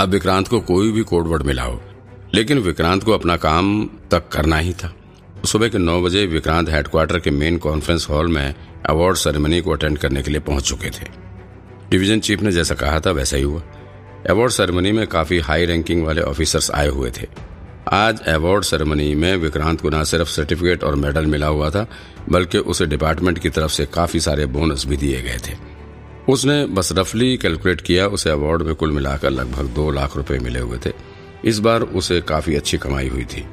अब विक्रांत को कोई भी कोडवर्ड मिला हो। लेकिन विक्रांत को अपना काम तक करना ही था। सुबह के नौ बजे विक्रांत हेडक्वार्टर के मेन कॉन्फ्रेंस हॉल में अवार्ड सेरेमनी को अटेंड करने के लिए पहुँच चुके थे। डिवीज़न चीफ ने जैसा कहा था वैसा ही हुआ। अवार्ड सेरेमनी में काफ़ी हाई रैंकिंग वाले ऑफिसर्स आए हुए थे। आज अवार्ड सेरेमनी में विक्रांत को न सिर्फ़ सर्टिफिकेट और मेडल मिला हुआ था, बल्कि उसे डिपार्टमेंट की तरफ़ से काफ़ी सारे बोनस भी दिए गए थे। उसने बस रफली कैलकुलेट किया, उसे अवार्ड में कुल मिलाकर लगभग दो लाख रुपए मिले हुए थे। इस बार उसे काफ़ी अच्छी कमाई हुई थी।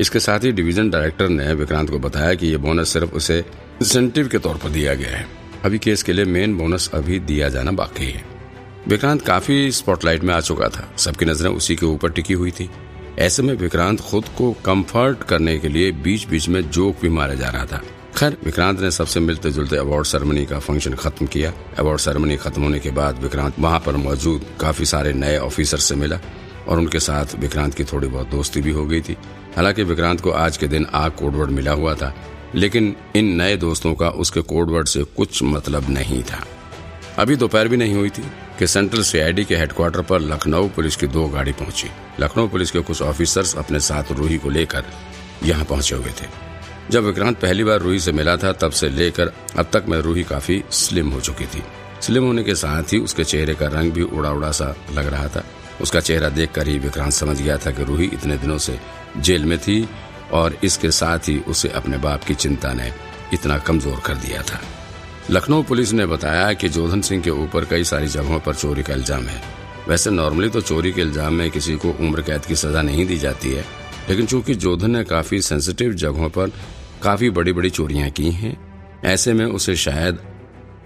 इसके साथ ही डिवीज़न डायरेक्टर ने विक्रांत को बताया कि यह बोनस सिर्फ़ उसे इंसेंटिव के तौर पर दिया गया है। अभी केस के लिए मेन बोनस अभी दिया जाना बाकी है। विक्रांत काफ़ी स्पॉटलाइट में आ चुका था। सबकी नज़रें उसी के ऊपर टिकी हुई थी। ऐसे में विक्रांत खुद को कंफर्ट करने के लिए बीच बीच में जोक भी मारा जा रहा था। खैर, विक्रांत ने सबसे मिलते जुलते अवार्ड सेरेमनी का फ़ंक्शन खत्म किया। अवार्ड सेरेमनी खत्म होने के बाद विक्रांत वहाँ पर मौजूद काफ़ी सारे नए ऑफिसर से मिला और उनके साथ विक्रांत की थोड़ी बहुत दोस्ती भी हो गई थी। हालाँकि विक्रांत को आज के दिन आग कोडवर्ड मिला हुआ था, लेकिन इन नए दोस्तों का उसके कोडवर्ड से कुछ मतलब नहीं था। अभी दोपहर भी नहीं हुई थी कि सेंट्रल सीआईडी के हेडक्वार्टर पर लखनऊ पुलिस की दो गाड़ी पहुँची। लखनऊ पुलिस के कुछ ऑफिसर्स अपने साथ रूही को लेकर यहाँ पहुँचे हुए थे। जब विक्रांत पहली बार रूही से मिला था, तब से लेकर अब तक में रूही काफ़ी स्लिम हो चुकी थी। स्लिम होने के साथ ही उसके चेहरे का रंग भी उड़ा उड़ा सा लग रहा था। उसका चेहरा देखकर ही विक्रांत समझ गया था कि रूही इतने दिनों से जेल में थी और इसके साथ ही उसे अपने बाप की चिंता ने इतना कमज़ोर कर दिया था। लखनऊ पुलिस ने बताया कि जोधन सिंह के ऊपर कई सारी जगहों पर चोरी का इल्ज़ाम है। वैसे नॉर्मली तो चोरी के इल्ज़ाम में किसी को उम्र कैद की सजा नहीं दी जाती है लेकिन चूँकि जोधन ने काफ़ी सेंसिटिव जगहों पर काफ़ी बड़ी बड़ी चोरियाँ की हैं, ऐसे में उसे शायद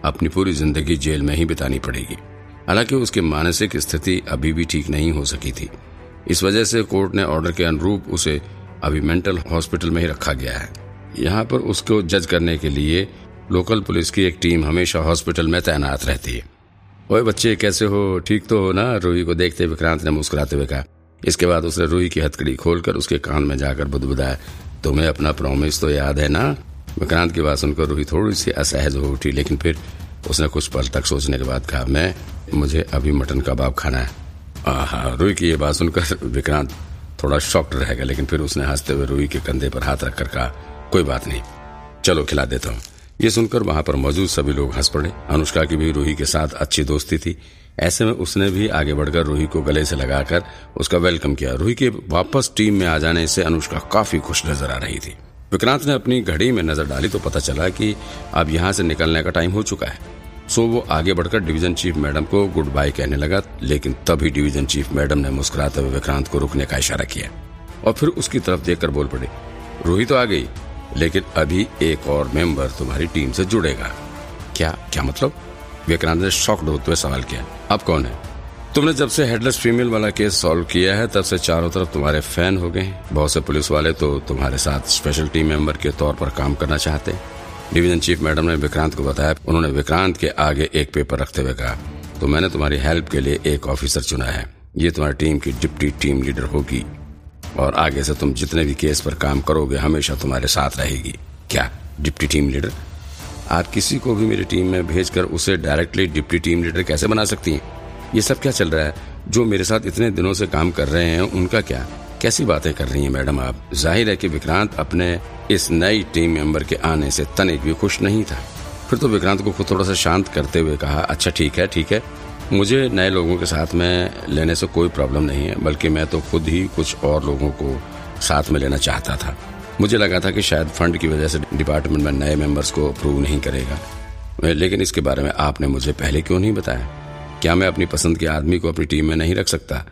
अपनी पूरी ज़िंदगी जेल में ही बितानी पड़ेगी। हालाँकि उसकी मानसिक स्थिति अभी भी ठीक नहीं हो सकी थी। इस वजह से कोर्ट ने ऑर्डर के अनुरूप उसे अभी मेंटल हॉस्पिटल में ही रखा गया है। यहाँ पर उसको जज करने के लिए लोकल पुलिस की एक टीम हमेशा हॉस्पिटल में तैनात रहती है। ओए बच्चे, कैसे हो? ठीक तो हो ना? रूही को देखते विक्रांत ने मुस्कुराते हुए कहा इसके बाद उसने रूही की हथकड़ी खोलकर उसके कान में जाकर बुदबुदाया, तुम्हें अपना प्रॉमिस तो याद है ना? विक्रांत की बात सुनकर रूही थोड़ी सी असहज हो उठी, लेकिन फिर उसने कुछ पल तक सोचने के बाद कहा, मैं, मुझे अभी मटन कबाब खाना है। आहा रूही की ये बात सुनकर विक्रांत थोड़ा शॉक्ट रहेगा लेकिन फिर उसने हँसते हुए रूही के कंधे पर हाथ रखकर कहा, कोई बात नहीं, चलो खिला देता हूँ। ये सुनकर वहाँ पर मौजूद सभी लोग हंस पड़े। अनुष्का की भी रूही के साथ अच्छी दोस्ती थी। ऐसे में उसने भी आगे बढ़कर रूही को गले से लगाकर उसका वेलकम किया। रूही के वापस टीम में आ जाने से अनुष्का काफ़ी खुश नज़र आ रही थी। विक्रांत ने अपनी घड़ी में नज़र डाली तो पता चला कि अब यहाँ से निकलने का टाइम हो चुका है। सो वो आगे बढ़कर डिवीज़न चीफ मैडम को गुड बाय कहने लगा, लेकिन तभी डिवीज़न चीफ मैडम ने मुस्कुराते हुए विक्रांत को रुकने का इशारा किया। और फिर उसकी तरफ़ देखकर बोल पड़े, रूही तो आ गई, लेकिन अभी एक और मेंबर तुम्हारी टीम से जुड़ेगा। क्या क्या मतलब? विक्रांत ने शॉक्ड होते हुए सवाल किया। अब कौन है? तुमने जब से हेडलेस फीमेल वाला केस सॉल्व किया है, तब से चारों तरफ़ तुम्हारे फ़ैन हो गए बहुत से पुलिस वाले तो तुम्हारे साथ स्पेशल टीम मेंबर के तौर पर काम करना चाहते डिवीज़न चीफ मैडम ने विक्रांत को बताया, उन्होंने विक्रांत के आगे एक पेपर रखते हुए कहा तो मैंने तुम्हारी हेल्प के लिए एक ऑफिसर चुना है। ये तुम्हारी टीम की डिप्टी टीम लीडर होगी। और आगे से तुम जितने भी केस पर काम करोगे, हमेशा तुम्हारे साथ रहेगी। क्या? डिप्टी टीम लीडर आप किसी को भी मेरी टीम में भेजकर उसे डायरेक्टली डिप्टी टीम लीडर कैसे बना सकती हैं? ये सब क्या चल रहा है? जो मेरे साथ इतने दिनों से काम कर रहे हैं, उनका क्या? कैसी बातें कर रही हैं मैडम आप? ज़ाहिर है कि विक्रांत अपने इस नई टीम मेंबर के आने से तनिक भी खुश नहीं था। फिर तो विक्रांत को खुद थोड़ा सा शांत करते हुए कहा अच्छा ठीक है ठीक है। मुझे नए लोगों के साथ में लेने से कोई प्रॉब्लम नहीं है, बल्कि मैं तो खुद ही कुछ और लोगों को साथ में लेना चाहता था। मुझे लगा था कि शायद फंड की वजह से डिपार्टमेंट में नए मेंबर्स को अप्रूव नहीं करेगा। लेकिन इसके बारे में आपने मुझे पहले क्यों नहीं बताया? क्या मैं अपनी पसंद के आदमी को अपनी टीम में नहीं रख सकता?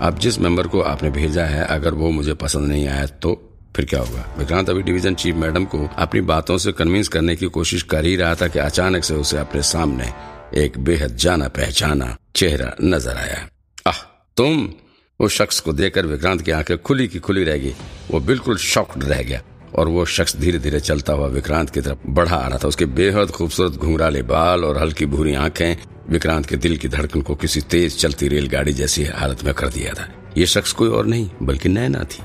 अब जिस मेंबर को आपने भेजा है, अगर वो मुझे पसंद नहीं आया तो फिर क्या होगा? विक्रांत अभी डिवीज़न चीफ मैडम को अपनी बातों से कन्विंस करने की कोशिश कर ही रहा था कि अचानक से उसे अपने सामने एक बेहद जाना पहचाना चेहरा नज़र आया। आह, तुम उस शख्स को देखकर विक्रांत की आँखें खुली की खुली रह गई। वो बिल्कुल शॉक्ड रह गया और वो शख्स धीरे धीरे चलता हुआ विक्रांत की तरफ़ बढ़ा आ रहा था। उसके बेहद खूबसूरत घुंघराले बाल और हल्की भूरी आँखें विक्रांत के दिल की धड़कन को किसी तेज चलती रेलगाड़ी जैसी हालत में कर दिया था। ये शख्स कोई और नहीं, बल्कि नैना थी।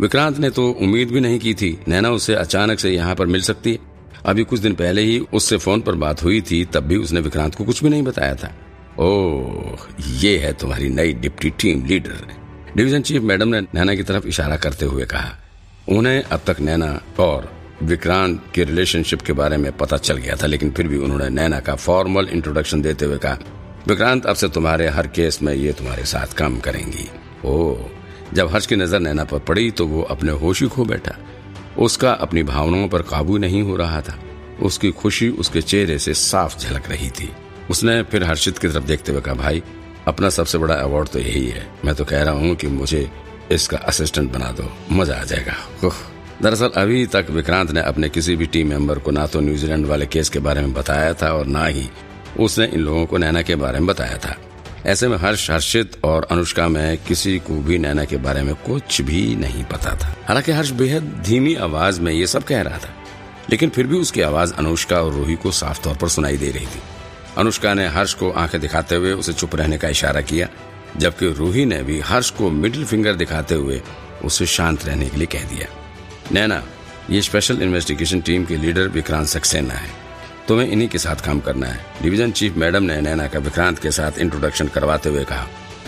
विक्रांत ने तो उम्मीद भी नहीं की थी। नैना उसे अचानक से यहाँ पर मिल सकती। है अभी कुछ दिन पहले ही उससे फ़ोन पर बात हुई थी, तब भी उसने विक्रांत को कुछ भी नहीं बताया था। ओह, ये है तुम्हारी नई deputy team leader. Division chief madam ने नैना की तरफ़ इशारा करते हुए कहा, उन्हें अब तक नैना और विक्रांत के रिलेशनशिप के बारे में पता चल गया था, लेकिन फिर भी उन्होंने नैना का फॉर्मल इंट्रोडक्शन देते हुए कहा, विक्रांत, अब से तुम्हारे हर केस में ये तुम्हारे साथ काम करेंगी। ओह, जब हर्ष की नज़र नैना पर पड़ी तो वो अपने होशी खो बैठा। उसका अपनी भावनाओं पर काबू नहीं हो रहा था। उसकी खुशी उसके चेहरे से साफ़ झलक रही थी। उसने फिर हर्षित की तरफ़ देखते हुए कहा, भाई, अपना सबसे बड़ा अवार्ड तो यही है। मैं तो कह रहा हूँ कि मुझे इसका असिस्टेंट बना दो। मज़ा आ जाएगा। दरअसल अभी तक विक्रांत ने अपने किसी भी टीम मेंबर को ना तो न्यूजीलैंड वाले केस के बारे में बताया था और ना ही उसने इन लोगों को नैना के बारे में बताया था। ऐसे में हर्ष, हर्षित और अनुष्का में किसी को भी नैना के बारे में कुछ भी नहीं पता था। हालाँकि हर्ष बेहद धीमी आवाज़ में ये सब कह रहा था, लेकिन फिर भी उसकी आवाज़ अनुष्का और रूही को साफ़ तौर पर सुनाई दे रही थी। अनुष्का ने हर्ष को आँखें दिखाते हुए उसे चुप रहने का इशारा किया, जबकि रूही ने भी हर्ष को मिडिल फिंगर दिखाते हुए उसे शांत रहने के लिए कह दिया। नैना, ये स्पेशल इन्वेस्टिगेशन टीम के लीडर विक्रांत सक्सेना है। तुम्हें इन्हीं के साथ काम करना है। डिवीज़न चीफ मैडम ने नैना का विक्रांत के साथ इंट्रोडक्शन करवाते हुए कहा।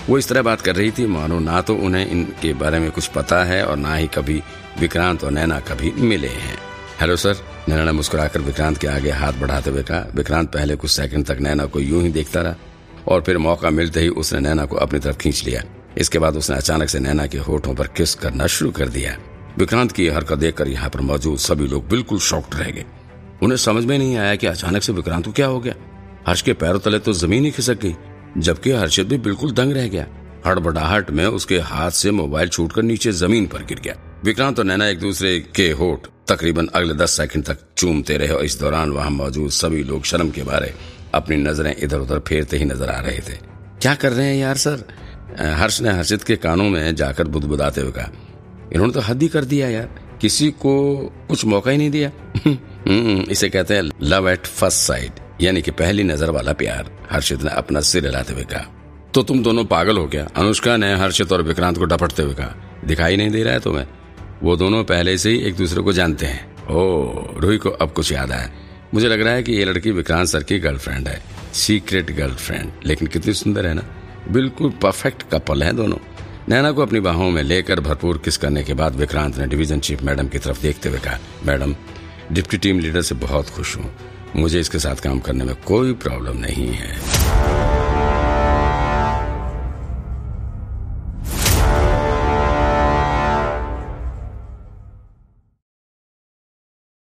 वो इस तरह बात कर रही थी, मानो ना तो उन्हें इनके बारे में कुछ पता है और ना ही कभी विक्रांत और नैना कभी मिले हैं। हेलो सर नैना ने मुस्कुराकर विक्रांत के आगे हाथ बढ़ाते हुए कहा, विक्रांत, पहले कुछ सेकंड तक नैना को यूँ ही देखता रहा और फिर मौका मिलते ही उसने नैना को अपनी तरफ़ खींच लिया। इसके बाद उसने अचानक से नैना के होठों पर किस करना शुरू कर दिया। विक्रांत की हरकत देखकर यहाँ पर मौजूद सभी लोग बिल्कुल शॉक्ड रह गए। उन्हें समझ में नहीं आया कि अचानक से विक्रांत को क्या हो गया। हर्ष के पैरों तले तो ज़मीन ही खिसक गई, जबकि हर्षित भी बिल्कुल दंग रह गया। हड़बड़ाहट में उसके हाथ से मोबाइल छूटकर नीचे ज़मीन पर गिर गया। विक्रांत और नैना एक दूसरे के होठ तकरीबन अगले दस सेकंड तक चूमते रहे और इस दौरान वहाँ मौजूद सभी लोग शर्म के बारे अपनी नज़रें इधर उधर फेरते ही नज़र आ रहे थे। क्या कर रहे हैं यार सर? हर्ष ने हर्षित के कानों में जाकर बुदबुदाते हुए कहा। इन्होंने तो हद ही कर दिया यार। किसी को कुछ मौका ही नहीं दिया। हम्म, इसे कहते हैं लव एट फ़र्स्ट साइड यानी कि पहली नज़र वाला प्यार हर्षित ने अपना सिर हिलाते हुए कहा। तो तुम दोनों पागल हो गया अनुष्का ने हर्षित और विक्रांत को डपटते हुए कहा। दिखाई नहीं दे रहा है तुम्हें। वो दोनों पहले से ही एक दूसरे को जानते हैं। ओ, रूही को अब कुछ याद आया। मुझे लग रहा है कि ये लड़की विक्रांत सर की गर्लफ्रेंड है। सीक्रेट गर्लफ्रेंड लेकिन कितनी सुंदर है ना। बिल्कुल परफेक्ट कपल है दोनों। नैना को अपनी बाहों में लेकर भरपूर किस करने के बाद विक्रांत ने डिवीज़न चीफ मैडम की तरफ़ देखते हुए कहा मैडम डिप्टी टीम लीडर से बहुत खुश हूँ। मुझे इसके साथ काम करने में कोई प्रॉब्लम नहीं है।